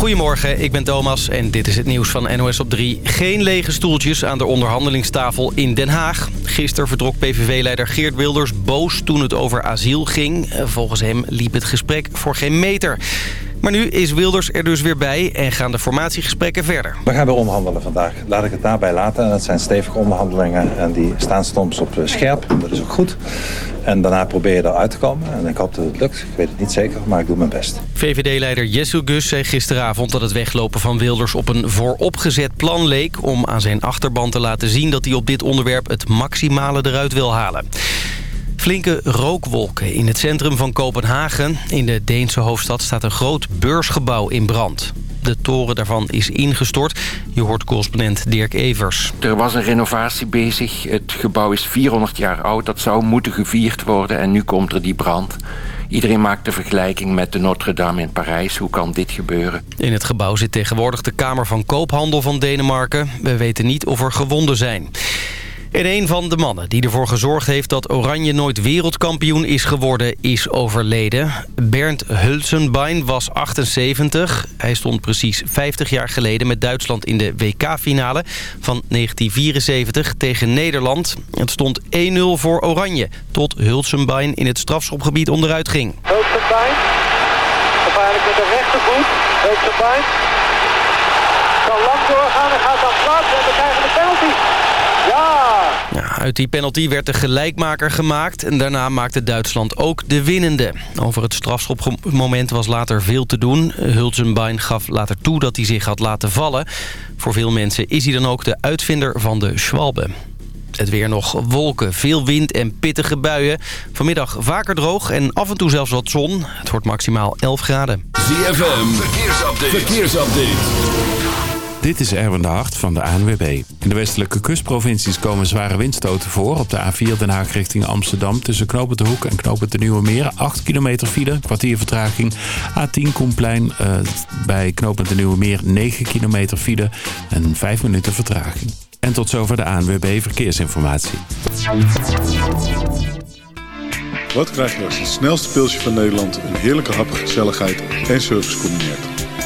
Goedemorgen, ik ben Thomas en dit is het nieuws van NOS op 3. Geen lege stoeltjes aan de onderhandelingstafel in Den Haag. Gisteren vertrok PVV-leider Geert Wilders boos toen het over asiel ging. Volgens hem liep het gesprek voor geen meter. Maar nu is Wilders er dus weer bij en gaan de formatiegesprekken verder. We gaan weer onderhandelen vandaag. Laat ik het daarbij laten. Dat zijn stevige onderhandelingen en die staan soms op eh, scherp. Dat is ook goed. En daarna probeer je eruit te komen. En ik hoop dat het lukt. Ik weet het niet zeker, maar ik doe mijn best. VVD-leider Jessel Gus zei gisteravond dat het weglopen van Wilders op een vooropgezet plan leek... om aan zijn achterban te laten zien dat hij op dit onderwerp het maximale eruit wil halen. Flinke rookwolken in het centrum van Kopenhagen. In de Deense hoofdstad staat een groot beursgebouw in brand. De toren daarvan is ingestort. Je hoort correspondent Dirk Evers. Er was een renovatie bezig. Het gebouw is 400 jaar oud. Dat zou moeten gevierd worden en nu komt er die brand. Iedereen maakt de vergelijking met de Notre-Dame in Parijs. Hoe kan dit gebeuren? In het gebouw zit tegenwoordig de Kamer van Koophandel van Denemarken. We weten niet of er gewonden zijn. En een van de mannen die ervoor gezorgd heeft dat Oranje nooit wereldkampioen is geworden, is overleden. Bernd Hulsenbein was 78. Hij stond precies 50 jaar geleden met Duitsland in de WK-finale van 1974 tegen Nederland. Het stond 1-0 voor Oranje, tot Hulsenbein in het strafschopgebied onderuit ging. Hulsenbein, gevaarlijk met de rechtervoet. Hulsenbein kan lang doorgaan en gaat dan plaatsen en we krijgen de penalty. Ja! Uit die penalty werd de gelijkmaker gemaakt. En daarna maakte Duitsland ook de winnende. Over het strafschopmoment was later veel te doen. Hulzenbein gaf later toe dat hij zich had laten vallen. Voor veel mensen is hij dan ook de uitvinder van de Schwalbe. Het weer nog wolken, veel wind en pittige buien. Vanmiddag vaker droog en af en toe zelfs wat zon. Het wordt maximaal 11 graden. ZFM, verkeersupdate. verkeersupdate. Dit is Erwin de Hart van de ANWB. In de westelijke kustprovincies komen zware windstoten voor. Op de A4 Den Haag richting Amsterdam tussen Knopen de Hoek en Knopen de Nieuwe Meer. 8 kilometer file, kwartier vertraging. A10 Koenplein uh, bij Knopen de Nieuwe Meer 9 kilometer file en 5 minuten vertraging. En tot zover de ANWB Verkeersinformatie. Wat krijg je als het snelste pilsje van Nederland... een heerlijke hap, gezelligheid en service combineert?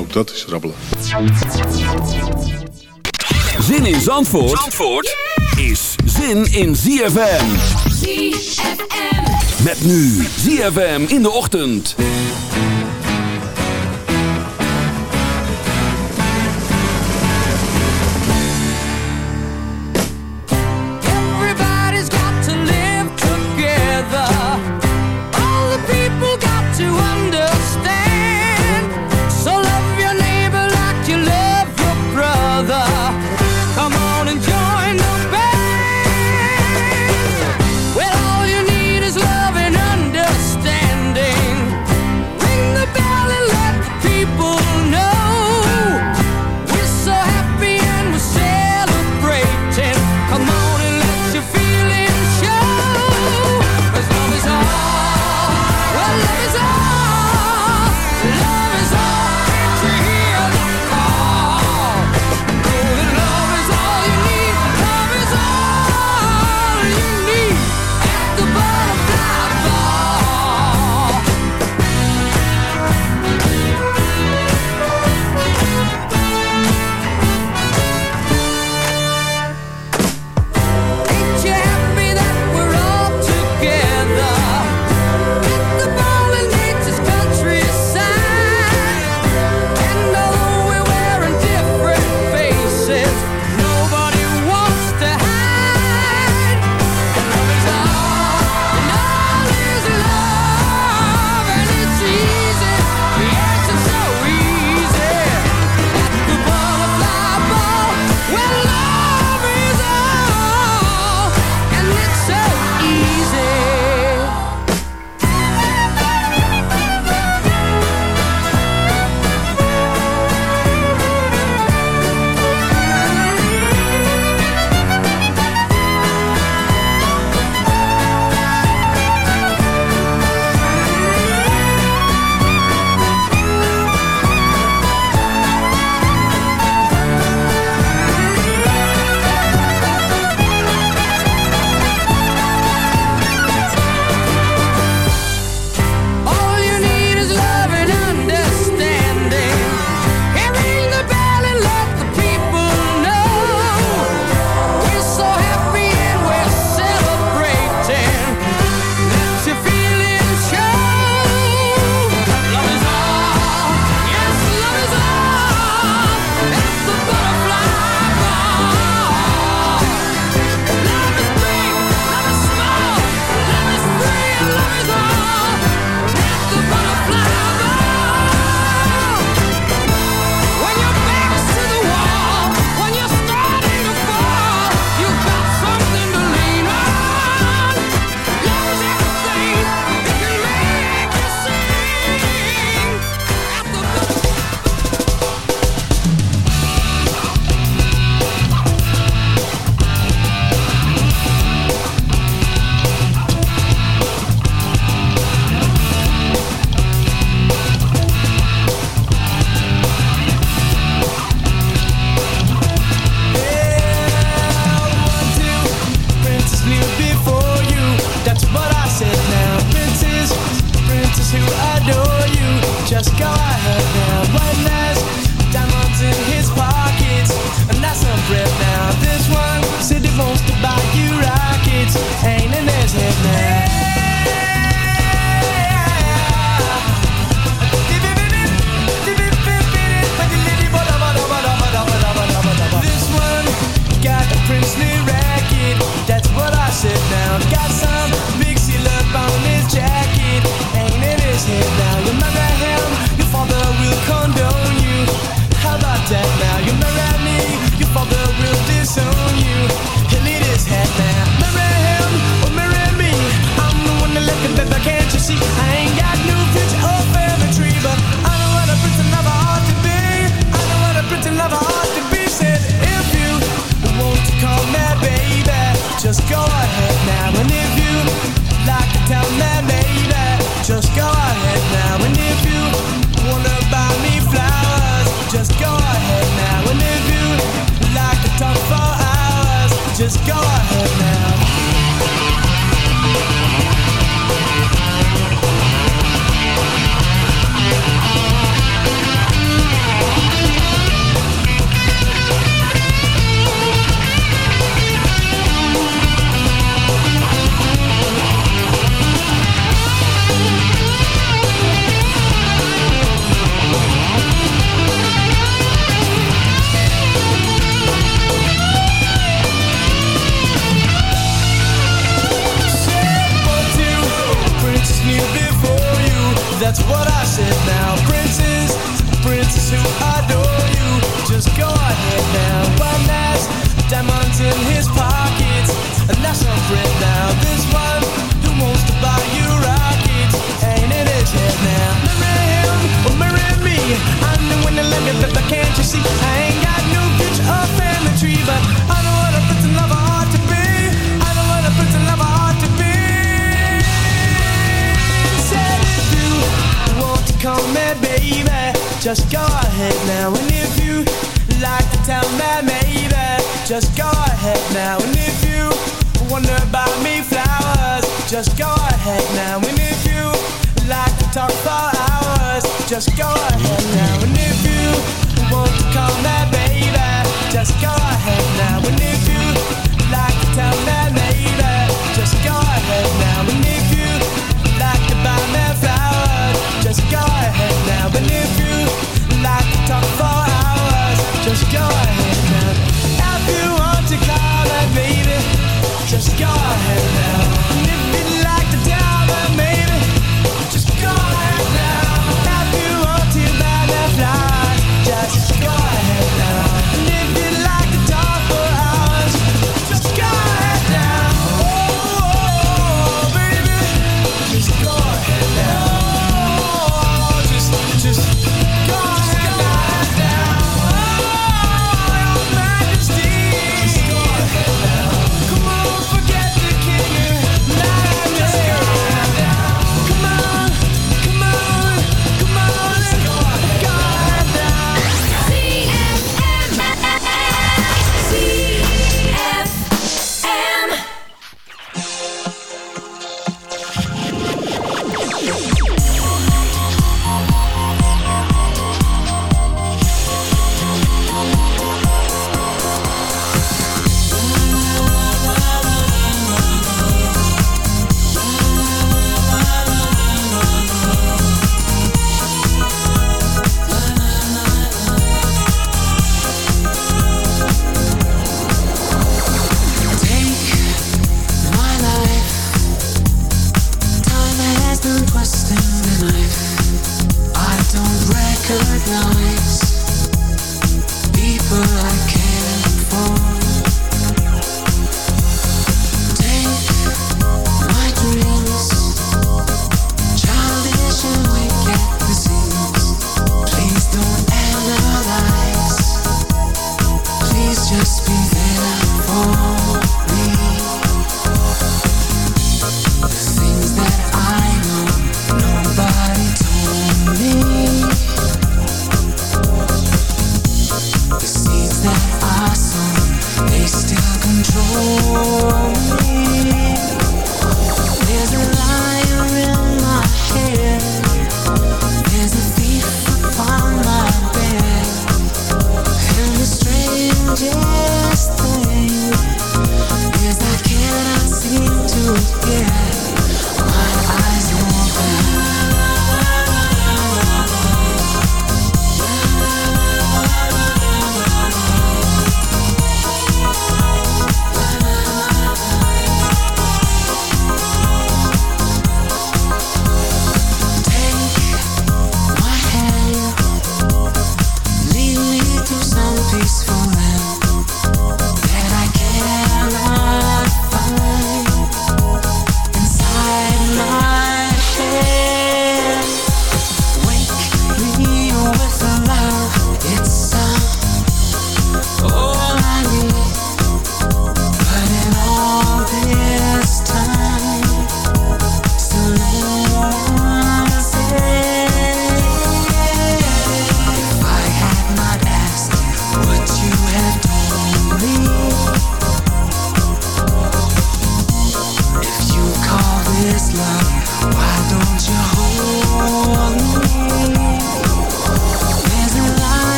Ook dat is rabbelen. Zin in Zandvoort, Zandvoort is zin in ZFM. ZFM. Met nu ZFM in de ochtend.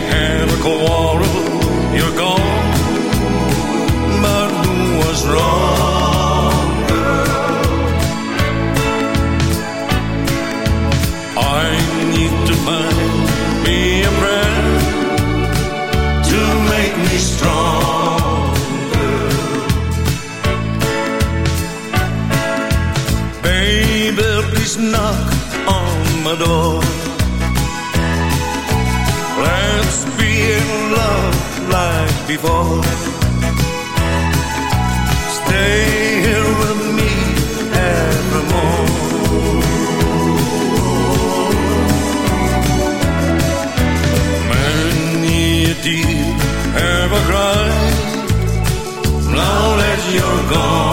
mechanical before. Stay here with me evermore. Many a deep ever cry now that you're gone.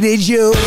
needed you.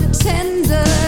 The tender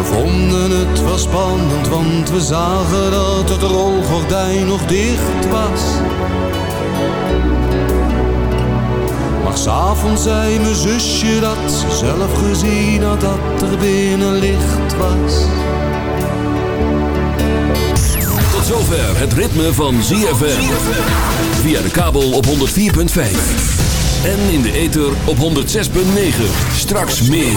We vonden het wel spannend, want we zagen dat het rolgordijn nog dicht was. Maar s'avonds zei mijn zusje dat ze zelf gezien had dat er binnen licht was. Tot zover het ritme van ZFM. Via de kabel op 104.5. En in de ether op 106.9. Straks meer.